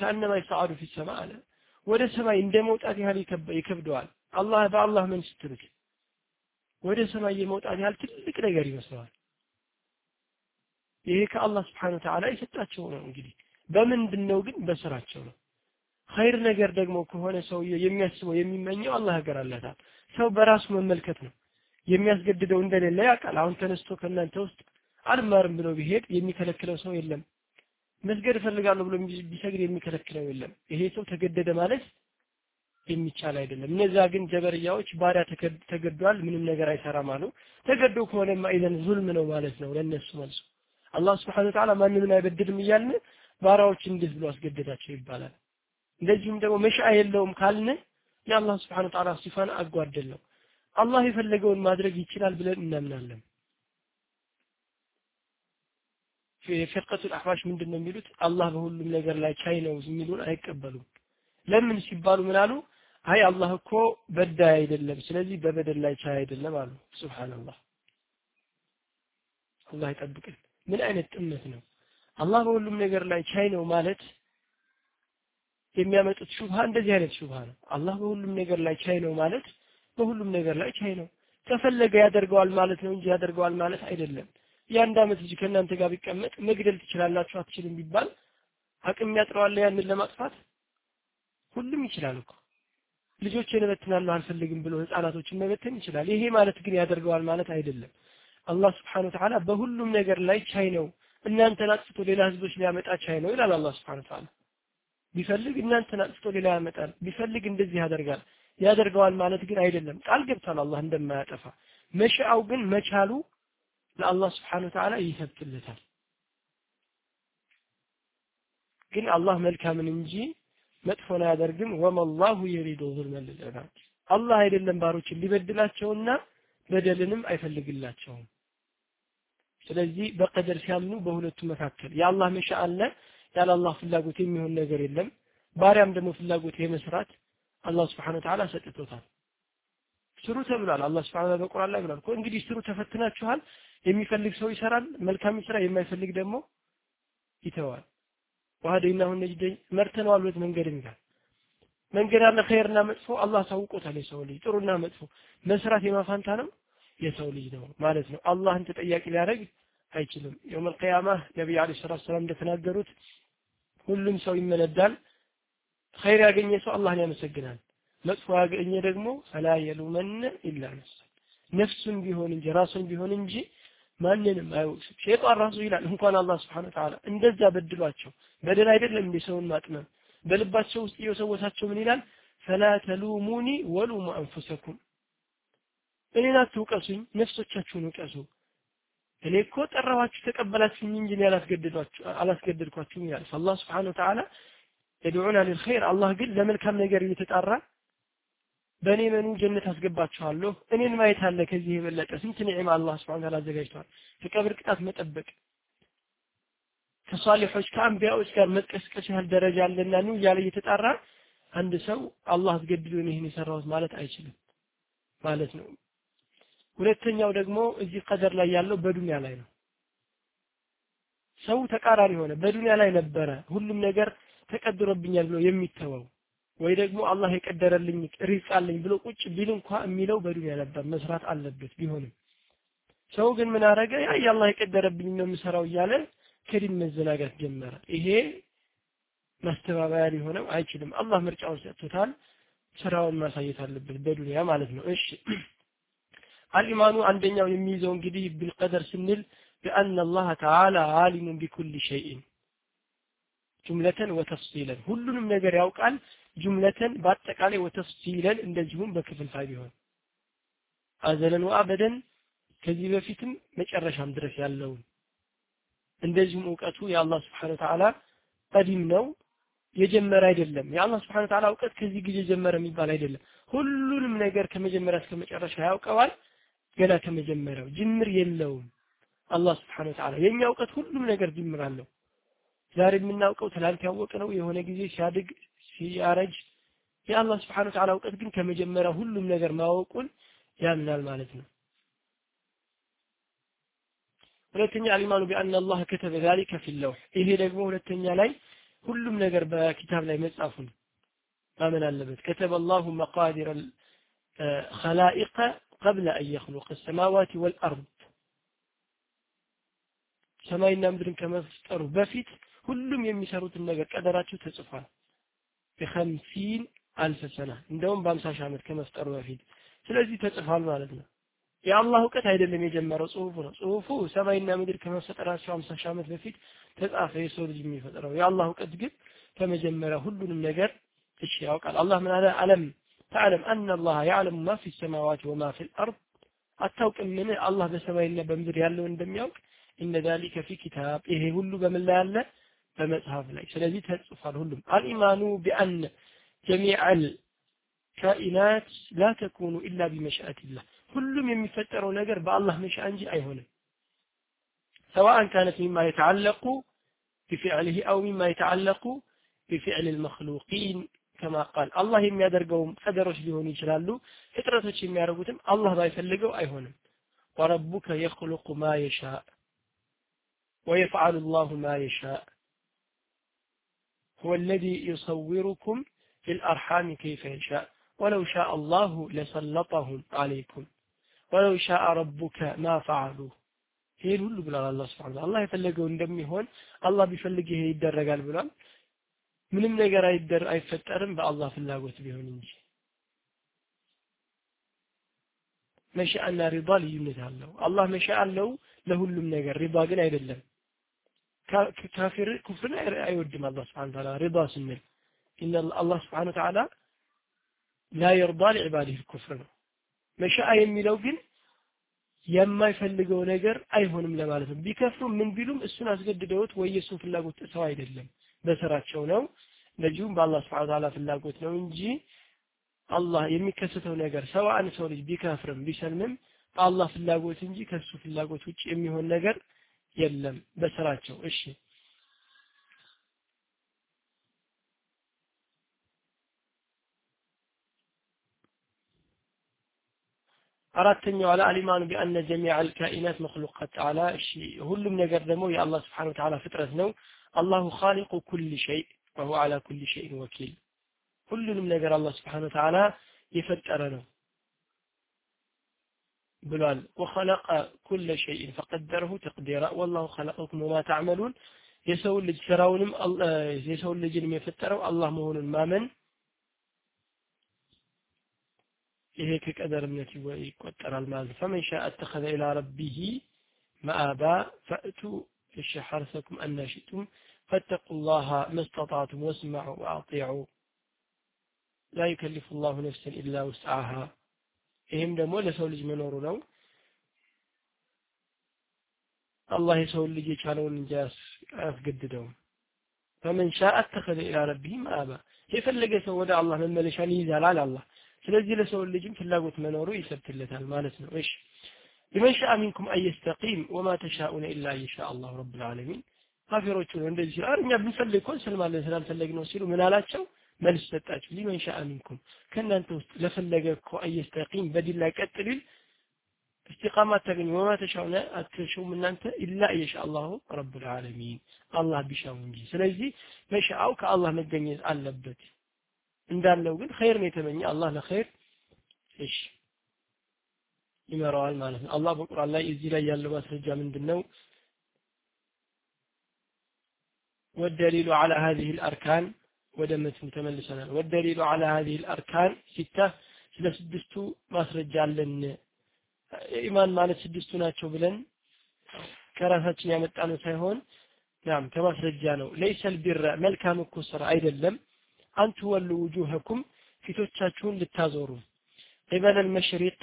ከአነማ ይሰዓዱ ፊ ሰማ አለ ወደ ሰማይ እንደ መውጣት ያህል ይከብደዋል። አላህ በአላህ ምን ስትሉት ወደ ሰማይ የመውጣት ያህል ትልቅ ነገር ይመስለዋል። ይሄ ከአላህ ስብሓን ወተዓላ የሰጣቸው ነው እንግዲህ። በምንድን ነው ግን? በስራቸው ነው። ኸይር ነገር ደግሞ ከሆነ ሰውየው የሚያስበው የሚመኘው አላህ ያገራለታል። ሰው በራሱ መመልከት ነው። የሚያስገድደው እንደሌለ ያውቃል። አሁን ተነስቶ ከእናንተ ውስጥ አልማርም ብሎ ቢሄድ የሚከለክለው ሰው የለም መስገድ እፈልጋለሁ ብሎ ቢሰግድ የሚከለክለው የለም። ይሄ ሰው ተገደደ ማለት የሚቻል አይደለም። እነዛ ግን ጀበርያዎች ባሪያ ተገዷል ምንም ነገር አይሰራም አሉ። ተገዶ ከሆነማ ኢዘን ዙልም ነው ማለት ነው ለእነሱ መልሱ። አላህ ስብሓን ወተዓላ ማንምን አይበድልም እያልን ባሪያዎች እንዴት ብሎ አስገደዳቸው ይባላል። እንደዚሁም ደግሞ መሻ የለውም ካልን የአላህ ስብሓን ወተዓላ ሲፋን አጓደል ነው አላህ የፈለገውን ማድረግ ይችላል ብለን እናምናለን የፊርቀቱል አህባሽ ምንድን ነው የሚሉት አላህ በሁሉም ነገር ላይ ቻይ ነው የሚሉን አይቀበሉም ለምን ሲባሉ ምን አሉ? አይ አላህ እኮ በዳይ አይደለም፣ ስለዚህ በበደል ላይ ቻይ አይደለም አሉ። ሱብሃንአላህ አላህ ይጠብቅን። ምን አይነት ጥመት ነው? አላህ በሁሉም ነገር ላይ ቻይ ነው ማለት የሚያመጡት ሹብሃ እንደዚህ አይነት ሹብሃ ነው። አላህ በሁሉም ነገር ላይ ቻይ ነው ማለት በሁሉም ነገር ላይ ቻይ ነው። ከፈለገ ያደርገዋል ማለት ነው እንጂ ያደርገዋል ማለት አይደለም። የአንድ ዓመት ልጅ ከእናንተ ጋር ቢቀመጥ መግደል ትችላላችሁ አትችልም ቢባል አቅም ያጥረዋል ያንን ለማጥፋት ሁሉም ይችላል እኮ ልጆችን እበትናለሁ አልፈልግም ብሎ ህፃናቶችን መበተን ይችላል። ይሄ ማለት ግን ያደርገዋል ማለት አይደለም። አላህ ስብሐነሁ ወተዓላ በሁሉም ነገር ላይ ቻይ ነው። እናንተን አጥፍቶ ሌላ ህዝቦች ሊያመጣ ቻይ ነው ይላል አላህ ስብሐነሁ ወተዓላ። ቢፈልግ እናንተን አጥፍቶ ሌላ ያመጣል፣ ቢፈልግ እንደዚህ ያደርጋል። ያደርገዋል ማለት ግን አይደለም። ቃል ገብቷል አላህ እንደማያጠፋ። መሻአው ግን መቻሉ ለአላህ ስብሐነሁ ወተዓላ ይሰብትለታል። ግን አላህ መልካምን እንጂ መጥፎን አያደርግም። ወመላሁ የሪዱ ዙልመን ልልዕባድ አላህ አይደለም ባሮችን ሊበድላቸውና በደልንም አይፈልግላቸውም። ስለዚህ በቀደር ሲያምኑ በሁለቱ መካከል የአላህ መሻ አለ፣ ያለ አላህ ፍላጎት የሚሆን ነገር የለም። ባሪያም ደግሞ ፍላጎት የመስራት አላህ ስብሐነሁ ወተዓላ ሰጥቶታል። ስሩ ተብሏል። አላህ ስብሐነሁ ወተዓላ በቁርአን ላይ ብሏል እኮ እንግዲህ ስሩ ተፈትናችኋል። የሚፈልግ ሰው ይሰራል፣ መልካም ይስራ፣ የማይፈልግ ደግሞ ይተዋል። ወሀደይናሁ ነጅደይን መርተነዋል ሁለት መንገድ ይላል። መንገድ አለ ኸይርና መጥፎ አላህ ታውቆታል። የሰው ልጅ ጥሩና መጥፎ መስራት የማፋንታ ነው የሰው ልጅ ነው ማለት ነው። አላህን ተጠያቂ ሊያደርግ አይችልም። የውመል ቂያማ ነቢይ አለይሂ ሰላቱ ሰላም እንደተናገሩት ሁሉም ሰው ይመነዳል። ኸይር ያገኘ ሰው አላህን ያመሰግናል። መጥፎ ያገኘ ደግሞ ፈላ የሉመነ ኢላ ነፍሰ። ነፍሱን ቢሆን እንጂ ራሱን ቢሆን እንጂ ማንንም አይወቅስም። ሸይጣን ራሱ ይላል እንኳን አላህ Subhanahu Ta'ala እንደዛ በድሏቸው። በደል አይደለም እንደ ሰውን ማጥመም? በልባቸው ውስጥ እየወሰወሳቸው ምን ይላል? ፈላ ተሉሙኒ ወሉሙ አንፉሰኩም። እኔን አትውቀሱኝ ነፍሶቻችሁን ውቀሱ። እኔ እኮ ጠራኋችሁ ተቀበላችሁኝ እንጂ እኔ አላስገድዷችሁ አላስገደድኳችሁም ይላል። አላህ Subhanahu Ta'ala የድዑና ሊልኸይር አላህ ግን ለመልካም ነገር እየተጣራ በእኔ መኑ ጀነት አስገባችኋለሁ። እኔን ማየት አለ ከዚህ የበለጠ ስንት ኒዕማ አላህ ስብሐነ ወተዓላ አዘጋጅቷል። ከቀብር ቅጣት መጠበቅ ከሷሊሖች ከአንቢያዎች ጋር መጥቀስቀስ ያህል ደረጃ አለና ኑ እያለ እየተጣራ አንድ ሰው አላህ አስገድዶን ይህን የሰራሁት ማለት አይችልም ማለት ነው። ሁለተኛው ደግሞ እዚህ ቀደር ላይ ያለው በዱንያ ላይ ነው። ሰው ተቃራኒ ሆነ። በዱንያ ላይ ነበረ ሁሉም ነገር ተቀድሮብኛል ብሎ የሚተወው ወይ ደግሞ አላህ የቀደረልኝ ሪዝቅ አለኝ ብሎ ቁጭ ቢል እንኳ የሚለው በዱንያ ነበር መስራት አለበት ቢሆንም ሰው ግን ምን አረገ ያ የአላህ የቀደረብኝ ነው የምሰራው እያለ ከዲን መዘናጋት ጀመረ ይሄ ማስተባበያ ሊሆነው አይችልም አላህ ምርጫውን ሰጥቶታል ስራውን ማሳየት አለበት በዱንያ ማለት ነው እሺ አልኢማኑ አንደኛው የሚይዘው እንግዲህ ቢልቀደር ስንል بأن الله تعالى عالم بكل شيء ጁምለተን ወተፍሲለን ሁሉንም ነገር ያውቃል ጁምለተን በአጠቃላይ ወተፍሲለን እንደዚሁም በክፍልፋይ ቢሆን አዘለን ወአበደን ከዚህ በፊትም መጨረሻም ድረስ ያለውን። እንደዚሁም እውቀቱ የአላህ ስብሐነ ወተዓላ ቀዲም ነው። የጀመረ አይደለም። የአላህ ስብሐነ ወተዓላ እውቀት ከዚህ ጊዜ ጀመረ የሚባል አይደለም። ሁሉንም ነገር ከመጀመሪያ እስከ መጨረሻ ያውቀዋል። ገና ከመጀመሪያው ጅምር የለውም። አላህ ስብሐነ ወተዓላ የኛ እውቀት ሁሉም ነገር ጅምር አለው። ዛሬ የምናውቀው ትላንት ያወቀ ነው የሆነ ጊዜ ሲያድግ ሲያረጅ የአላህ ስብሐነ ወተዓላ እውቀት ግን ከመጀመሪያ ሁሉም ነገር ማወቁን ያምናል ማለት ነው። ሁለተኛ አልኢማኑ ቢአን አላህ ከተበ ዛሊከ ፊለውህ ይሄ ደግሞ ሁለተኛ ላይ ሁሉም ነገር በኪታብ ላይ መጻፉን ማመን አለበት። ከተበ አላሁ መቃዲረ ኸላኢቀ ቀብለ አን የኽሉቀ ሰማዋቲ ወልአርድ ሰማይና ምድርን ከመፍጠሩ በፊት ሁሉም የሚሰሩትን ነገር ቀደራቸው ተጽፏል። በኸምሲን አልፍ ሰና እንደውም በአምሳ ሺህ ዓመት ከመፍጠሩ በፊት። ስለዚህ ተጽፏል ማለት ነው። የአላህ እውቀት አይደለም የጀመረው ጽሁፉ ነው። ጽሁፉ ሰማይና ምድር ከመፈጠራቸው አምሳ ሺህ ዓመት በፊት ተጻፈ የሰው ልጅ የሚፈጥረው። የአላህ እውቀት ግን ከመጀመሪያ ሁሉንም ነገር እሺ ያውቃል። አላህ ምን አለ? አለም ተዕለም አነ አላህ ያዕለሙ ማ ፊ ሰማዋት ወማ ፊ ልአርድ አታውቅም ምን አላህ በሰማይና በምድር ያለውን እንደሚያውቅ? ኢነ ዛሊከ ፊ ኪታብ ይሄ ሁሉ በምን ላይ አለ በመጽሐፍ ላይ ስለዚህ ተጽፏል ሁሉም አልኢማኑ ቢአን ጀሚዕ ካኢናት ላ ተኩኑ ኢላ ቢመሽአትላህ ሁሉም የሚፈጠረው ነገር በአላህ መሻ እንጂ አይሆንም ሰዋአን ካነት ሚማ የተዓለቁ بفعله أو مما يتعلق بفعل المخلوقين ከማ ቃል አላህ የሚያደርገውም ቀደሮች ሊሆኑ ይችላሉ ፍጥረቶች የሚያደርጉትም አላህ ባይፈልገው አይሆንም ወረቡከ የኽሉቁ ማ የሻእ ويفعل الله ما يشاء هو الذي يصوركم في الأرحام كيف يشاء ولو شاء الله لسلطهم عليكم ولو شاء ربك ما فعلوه ይሄን ሁሉ ብሏል አላህ ስብሐ አላህ የፈለገው እንደሚሆን አላህ ቢፈልግ ይሄ ይደረጋል ብሏል ምንም ነገር አይደር አይፈጠርም በአላህ ፍላጎት ቢሆን እንጂ መሻአና ሪዳ ልዩነት አለው አላህ መሻ አለው ለሁሉም ነገር ሪዳ ግን አይደለም ካፊር ኩፍርን አይወድም አላህ ስብሐ ተዓላ ሪዳ ስንል ኢነ አላህ ስብሐ ተዓላ ላ የርዳ ሊዕባዲህ ኩፍር ነው። መሻአ የሚለው ግን የማይፈልገው ነገር አይሆንም ለማለት ነው። ቢከፍሩ ምን ቢሉም እሱን አስገድደውት ወይ የእሱን ፍላጎት ጥሰው አይደለም በስራቸው ነው። እንደዚሁም በአላህ ስብሐ ተዓላ ፍላጎት ነው እንጂ አላህ የሚከሰተው ነገር ሰዋን ሰው ልጅ ቢከፍርም ቢሰልምም በአላህ ፍላጎት እንጂ ከሱ ፍላጎት ውጭ የሚሆን ነገር የለም በስራቸው እሺ አራተኛው አለ አሊማኑ ቢአነ ጀሚዕ አልካኢናት መክሉቃት አላ እሺ ሁሉም ነገር ደግሞ የአላህ ስብሓን ወተዓላ ፍጥረት ነው አላሁ ኻሊቁ ኩል ሸይ ወሁ አላ ኩል ሸይን ወኪል ሁሉንም ነገር አላህ ስብሓን ወተዓላ የፈጠረ ነው ብሏል ወኸለቀ ኩለ ሸይን ፈቀደረሁ ተቅዲራ ወላሁ ኸለቀኩም ወማ ተዕመሉን የሰውን ልጅ ስራውንም የሰውን ልጅንም የፈጠረው አላህ መሆኑን ማመን ይሄ ከቀደር እምነት ይቆጠራል ማለት ነው ፈመን ሻ አተኸዘ ኢላ ረቢሂ መአባ ፈእቱ እሺ ሐርሰኩም አናሽቱም فاتقوا الله ما استطعتم واسمعوا وأطيعوا لا يكلف الله نفسا إلا وسعها ይህም ደግሞ ለሰው ልጅ መኖሩ ነው አላህ የሰውን ልጅ የቻለውን እንጂ አያስገድደውም ፈመን ሻ አተኸዘ ኢላ ረቢሂ መአባ የፈለገ ሰው ወደ አላህ መመለሻን ይይዛል አለ አላህ ስለዚህ ለሰው ልጅም ፍላጎት መኖሩ ይሰብትለታል ማለት ነው እሺ لمن شاء منكم أن يستقيم وما تشاءون إلا أن يشاء الله رب العالمين ካፊሮቹ ነው እንደዚህ ሲሉ እኛ ብንፈልግ እኮ እንሰልማለን ስላልፈለግ ነው ሲሉ ምን አላቸው መልስ ሰጣቸው ሊመን ሻአ ሚንኩም ከእናንተ ውስጥ ለፈለገ እኮ አየስተቂም በዲን ላይ ቀጥ ሊል እስቲቃማ አታገኙ ወማ ተሻውነ አትሹም እናንተ ኢላ እየሻ አላሁ ረቡል ዓለሚን አላህ ቢሻው እንጂ ስለዚህ መሻአው ከአላህ መገኘት አለበት እንዳለው ግን ኸይር ነው የተመኘ አላህ ለኸይር እሺ ይመራዋል ማለት ነው አላህ በቁርአን ላይ እዚህ ላይ ያለው ማስረጃ ምንድን ነው والدليل على هذه الأركان ወደ መትን ተመልሰናል። ወደሊሉ አላ ሀዚህ አልአርካን ሲታ ስለ ስድስቱ ማስረጃ አለን። ኢማን ማለት ስድስቱ ናቸው ብለን ከራሳችን ያመጣነው ሳይሆን ናም ከማስረጃ ነው። ለይሰል ቢረ መልካም እኮ ስራ አይደለም። አንቱ ወሉ ውጁሀኩም ፊቶቻችሁን ልታዞሩ ቂበል አልመሽሪቂ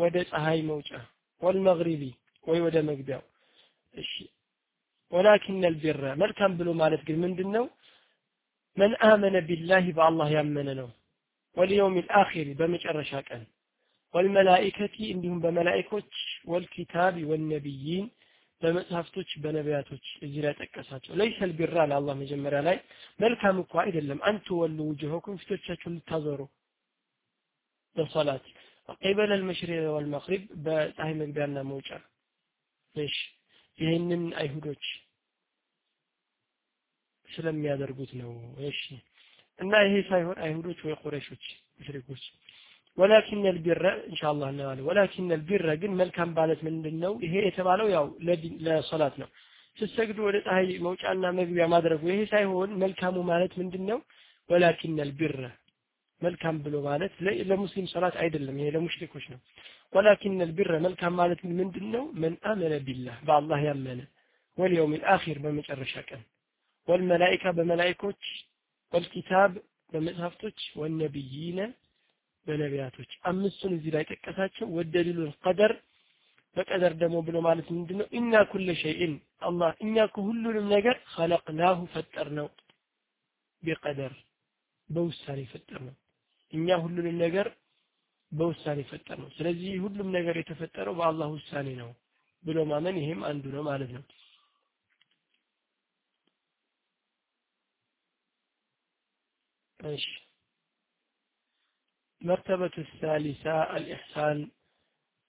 ወደ ፀሐይ መውጫ ወልመግሪቢ ወይ ወደ መግቢያው እሺ ወላኪን አልቢረ መልካም ብሎ ማለት ግን ምንድን ነው? ነው መን አመነ ቢላሂ በአላህ ያመነ ነው ወልየውም ልአኪር በመጨረሻ ቀን ወልመላኢከቲ እንዲሁም በመላኢኮች ወልኪታቢ ወነቢይን በመጽሐፍቶች በነቢያቶች እዚህ ላይ ጠቀሳቸው ለይሰል ቢራ ለአላህ መጀመሪያ ላይ መልካም እኮ አይደለም አንቱ ወሉ ውጅሆኩም ፊቶቻችሁን ልታዞሩ በሰላት ቂበለ ልመሽሪቅ ወልመቅሪብ በፀሐይ መግቢያና መውጫ እሺ ይህንን አይሁዶች ስለሚያደርጉት ነው። እሺ። እና ይሄ ሳይሆን አይሁዶች ወይ ቁረሾች ሙሽሪኮች። ወላኪን አልቢረ ኢንሻአላህ እናያለን ወላኪን አልቢረ ግን መልካም ማለት ምንድን ነው ይሄ የተባለው ያው ለሶላት ነው። ስትሰግዱ ወደ ፀሐይ መውጫና መግቢያ ማድረጉ ይሄ ሳይሆን መልካሙ ማለት ምንድን ነው ወላኪን አልቢረ መልካም ብሎ ማለት ለሙስሊም ሰላት አይደለም። ይሄ ለሙሽሪኮች ነው። ወላኪን አልቢረ መልካም ማለት ምንድን ነው መን አመነ ቢላህ በአላህ ያመነ። ወልየውም ልአኪር በመጨረሻ ቀን ወልመላኢካ በመላኢኮች ወልኪታብ በመጽሐፍቶች ወነቢይነ በነቢያቶች አምስቱን እዚህ ላይ ጠቀሳቸው ወደሊሉን ቀደር በቀደር ደግሞ ብሎ ማለት ምንድነው ኢና ኩለ ሸይእን አላህ እኛ ሁሉንም ነገር ኸለቅናሁ ፈጠር ነው ቢቀደር በውሳኔ ፈጠር ነው እኛ ሁሉንም ነገር በውሳኔ ፈጠር ነው ስለዚህ ሁሉም ነገር የተፈጠረው በአላህ ውሳኔ ነው ብሎ ማመን ይሄም አንዱ ነው ማለት ነው እሺ መርተበቱ ሳሊሳ አልኢሕሳን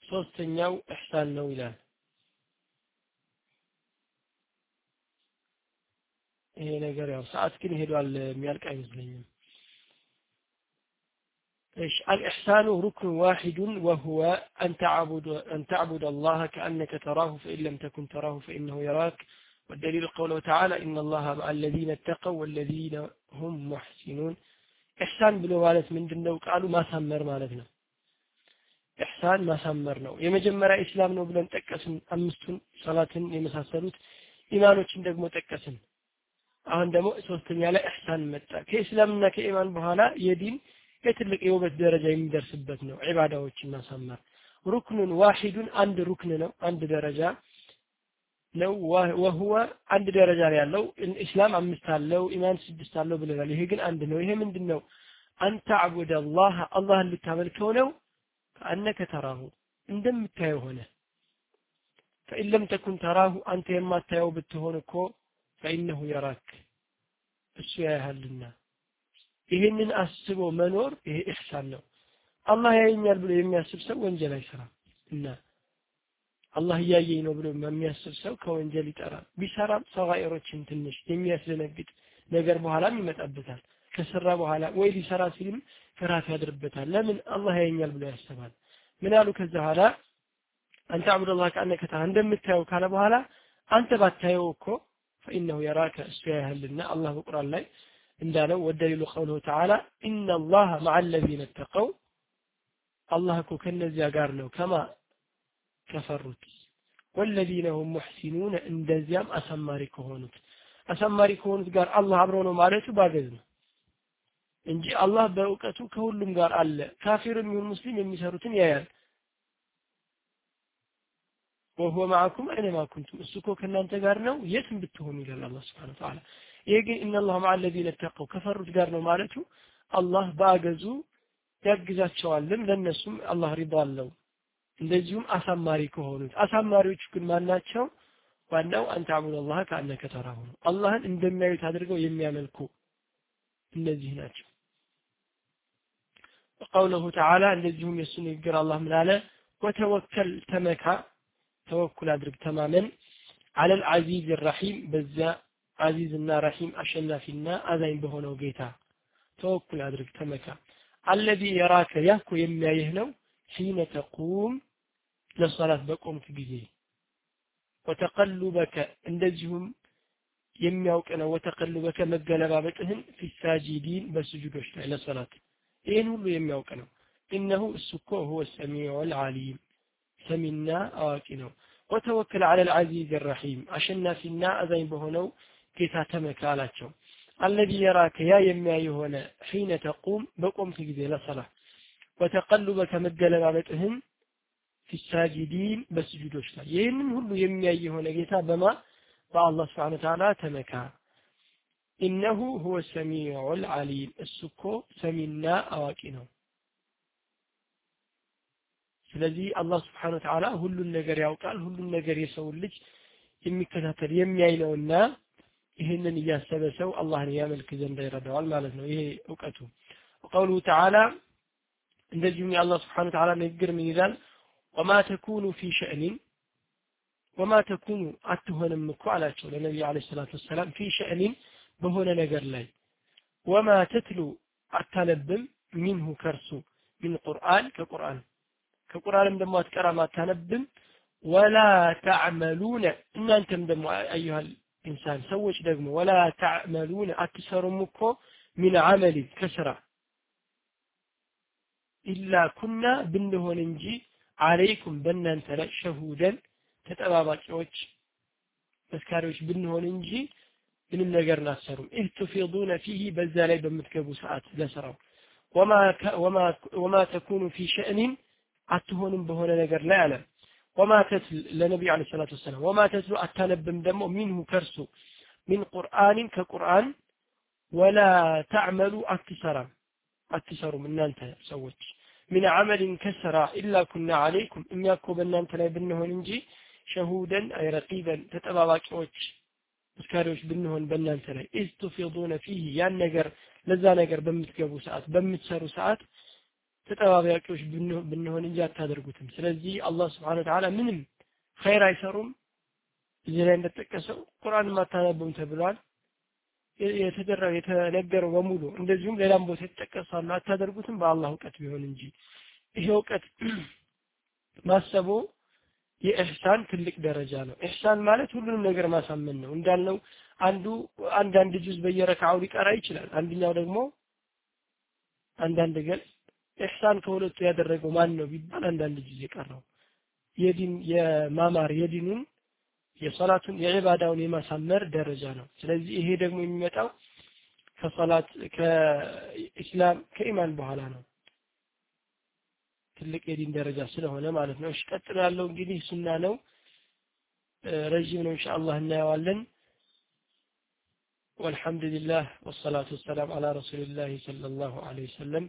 ሶስተኛው ኢሕሳን ነው ይላል ይሄ ነገር ያው ሰዓት ግን ሄዷል የሚያልቅ አይመስለኝም ايش الاحسان ركن واحد وهو ان تعبد ان تعبد الله كانك تراه فان لم تكن تراه فانه يراك والدليل قوله تعالى ان الله مع الذين اتقوا والذين ሁም ሙሕሲኑን ኢሕሳን ብሎ ማለት ምንድነው? ቃሉ ማሳመር ማለት ነው። ኢሕሳን ማሳመር ነው። የመጀመሪያ ኢስላም ነው ብለን ጠቀስን። አምስቱን ሰላትን የመሳሰሉት ኢማኖችን ደግሞ ጠቀስን። አሁን ደግሞ ሶስተኛ ላይ ኢሕሳን መጣ። ከኢስላምና ከኢማን በኋላ የዲን የትልቅ የውበት ደረጃ የሚደርስበት ነው። ዒባዳዎችን ማሳመር። ركن واحد አንድ ሩክን ነው አንድ ደረጃ ነው። وهو አንድ ደረጃ ላይ ያለው። ኢስላም አምስት አለው ኢማን ስድስት አለው ብለናል። ይሄ ግን አንድ ነው። ይሄ ምንድን ነው أن تعبد الله አላህን ልታመልከው ነው ከአነከ ተራሁ እንደምታየው ሆነ። ፈኢን ለም ተኩን ተራሁ አንተ የማታየው ብትሆን እኮ ፈኢነሁ የራክ እሱ ያያሃልና። ይህንን አስቦ መኖር ይሄ ኢሕሳን ነው። አላህ ያየኛል ብሎ የሚያስብ ሰው ወንጀል አይሰራም እና አላህ እያየኝ ነው ብሎ የሚያስብ ሰው ከወንጀል ይጠራል። ቢሰራም ሰጋኢሮችን ትንሽ የሚያስደነግጥ ነገር በኋላም ይመጣበታል። ከሰራ በኋላ ወይ ሊሰራ ሲልም ፍርሃት ያድርበታል። ለምን? አላህ ያየኛል ብሎ ያስባል። ምን አሉ ከዛ በኋላ? አንተ አብዱላህ ከአነከ ተራ እንደምታየው ካለ በኋላ አንተ ባታየው እኮ ፈኢነሁ የራከ እሱ ያያልና አላህ በቁርአን ላይ እንዳለው ወደሊሉ ቀውሉሁ ተዓላ ኢነ አላህ መዓ አለዚነ ተቀው። አላህ እኮ ከነዚያ ጋር ነው። ከማ ከፈሩት። ወለዚነ ሁም ሙሕሲኑን እንደዚያም አሳማሪ ከሆኑት። አሳማሪ ከሆኑት ጋር አላህ አብሮ ነው ማለቱ ባገዝ ነው እንጂ አላህ በእውቀቱ ከሁሉም ጋር አለ። ካፊርም ይሁን ሙስሊም የሚሰሩትን ያያል። ወሁወ ማዕኩም አይነማ ኩንቱም። እሱ እኮ ከእናንተ ጋር ነው የትም ብትሆኑ ይላል አላህ ስብሓን ተዓላ ይሄ ግን ኢነላህ መዓ አለዚነ ተቀው ከፈሩት ጋር ነው ማለቱ አላህ በአገዙ ያግዛቸዋልም ለእነሱም አላህ ሪዳ አለው እንደዚሁም አሳማሪ ከሆኑት። አሳማሪዎቹ ግን ማናቸው ዋናው አንተ አቡድ አላህ ከአነከ ተራሁ አላህን እንደሚያዩት አድርገው የሚያመልኩ እነዚህ ናቸው። ቀውለሁ ተዓላ እንደዚሁም የእሱ ንግግር አላህ ምን አለ? ወተወከል ተመካ ተወኩል አድርግ ተማመን። አለል አዚዝ ረሒም በዚያ አዚዝና ረሒም አሸናፊና አዛኝ በሆነው ጌታ ተወኩል አድርግ ተመካ። አለዚ የራከ ያኮ የሚያይህ ነው። ሒነ ተቁም ለሶላት በቆምክ ጊዜ ወተቀሉበከ እንደዚሁም የሚያውቅ ነው ወተቀሉበከ መገለባበጥህን ፊሳጂዲን በስጁዶች ላይ ለሶላት ይህን ሁሉ የሚያውቅ ነው ኢነሁ እሱ እኮ ሁወ ሰሚዑ ልዓሊም ሰሚና አዋቂ ነው ወተወክል አለ ልዓዚዝ ረሒም አሸናፊና አዛኝ በሆነው ጌታ ተመካ አላቸው አለዚ የራከ ያ የሚያይ የሆነ ሒነ ተቁም በቆምክ ጊዜ ለሰላ ወተቀሉበከ መገለባበጥህን ፊሳጂዲን በስጁዶች ላይ ይህንን ሁሉ የሚያይ የሆነ ጌታ በማ? በአላህ ስብሓን ተዓላ ተመካ። ኢነሁ ሁወ ሰሚዑ ልዓሊም እሱ እኮ ሰሚና አዋቂ ነው። ስለዚህ አላህ ስብሓን ወተዓላ ሁሉን ነገር ያውቃል ሁሉን ነገር የሰውን ልጅ የሚከታተል የሚያይ ነውና ይህንን እያሰበ ሰው አላህን ያመልክ ዘንድ ይረዳዋል ማለት ነው። ይሄ እውቀቱ። ቀውሉሁ ተዓላ እንደዚሁም የአላህ ስብሓን ወተዓላ ንግግር ምን ይላል ወማ ተኩኑ ፊ ሸእኒን ወማ ተኩኑ አትሆንም እኮ አላቸው ለነቢዩ አለ ሰላት ወሰላም ፊ ሸእኒን በሆነ ነገር ላይ ወማ ተትሉ አታነብም ሚንሁ ከርሱ ሚን ቁርአን ከቁርአን ከቁርአንም ደግሞ አትቀራም አታነብም ወላ ተዕመሉነ እናንተም ደግሞ አዩሃል ኢንሳን ሰዎች ደግሞ ወላ ተዕመሉነ አትሰሩም እኮ ሚን አመሊን ከስራ ኢላ ኩና ብንሆን እንጂ አለይኩም በእናንተ ላይ ሸሁደን ተጠባባቂዎች መስካሪዎች ብንሆን እንጂ ምንም ነገር እናሰሩም ኢህ ቱፊዱነ ፊህ በዛ ላይ በምትገቡ ሰዓት ለስራው። ወማ ተኩኑ ፊ ሸእኒን አትሆንም በሆነ ነገር ላይ አለ። وما تتلو ለነቢዩ عليه الصلاة والسلام። وما تتلو አታነብም ደግሞ منه ከርሱ من قرآن ከቁርአን። ولا تعملون አትሰራም። አትሰሩም እናንተ ሰዎች من عمل ከስራ إلا كنا عليكم እኛ እኮ በእናንተ ላይ ብንሆን እንጂ شهودا أي رقيبا ተጠባባቂዎች መስካሪዎች ብንሆን በእናንተ ላይ إذ تفيضون فيه ያን ነገር ለዛ ነገር በምትገቡ ሰዓት በምትሰሩ ሰዓት ተጠባባቂዎች ብንሆን እንጂ አታደርጉትም ስለዚህ አላህ ስብሓን ተዓላ ምንም ኸይር አይሰሩም እዚህ ላይ እንደተጠቀሰው ቁርአን ማታነቡም ተብሏል የተደረገ የተነገረው በሙሉ እንደዚሁም ሌላም ቦታ የተጠቀሳሉ አታደርጉትም በአላህ እውቀት ቢሆን እንጂ ይሄ እውቀት ማሰቡ የኢህሳን ትልቅ ደረጃ ነው። ኢህሳን ማለት ሁሉንም ነገር ማሳመን ነው። እንዳልነው አንዱ አንዳንድ ጁዝ በየረካው ሊቀራ ይችላል። አንደኛው ደግሞ አንዳንድ ገጽ ኢህሳን ከሁለቱ ያደረገው ማን ነው ቢባል አንዳንድ ጁዝ የቀረው የዲን የማማር የዲኑን የሶላቱን የዒባዳውን የማሳመር ደረጃ ነው። ስለዚህ ይሄ ደግሞ የሚመጣው ከሶላት ከኢስላም ከኢማን በኋላ ነው። ትልቅ የዲን ደረጃ ስለሆነ ማለት ነው። እሺ ቀጥሎ ያለው እንግዲህ ሱና ነው። ረዥም ነው ኢንሻአላህ እናየዋለን። والحمد لله والصلاة والسلام على رسول الله صلى الله عليه وسلم